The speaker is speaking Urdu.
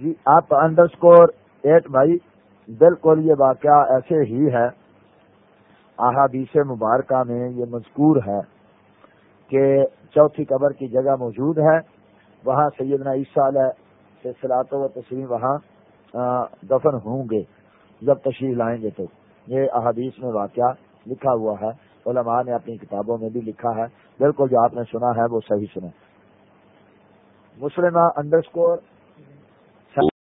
جی آپ انڈر اسکور ایٹ بھائی، بالکل یہ واقعہ ایسے ہی ہے، احادیث مبارکہ میں یہ مذکور ہے کہ چوتھی قبر کی جگہ موجود ہے، وہاں سیدنا عیسیٰ علیہ سلاط و تسلیم وہاں دفن ہوں گے، جب تشریف لائیں گے تو۔ یہ احادیث میں واقعہ لکھا ہوا ہے، علماء نے اپنی کتابوں میں بھی لکھا ہے۔ بالکل جو آپ نے سنا ہے وہ صحیح سنا مسلمہ انڈر اسکور ہاں